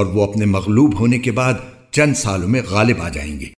اور وہ اپنے مغلوب ہونے کے بعد چند سالوں میں غالب آ جائیں گے۔